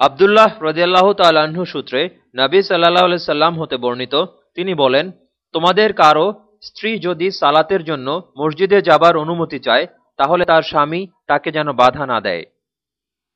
আবদুল্লাহ রদিয়াল্লাহ তাল্লাহ্ন সূত্রে নাবী সাল্লাহ সাল্লাম হতে বর্ণিত, তিনি বলেন, তোমাদের কারও স্ত্রী যদি সালাতের জন্য মসজিদে যাবার অনুমতি চায়, তাহলে তার স্বামী তাকে যেন বাধা না দেয়।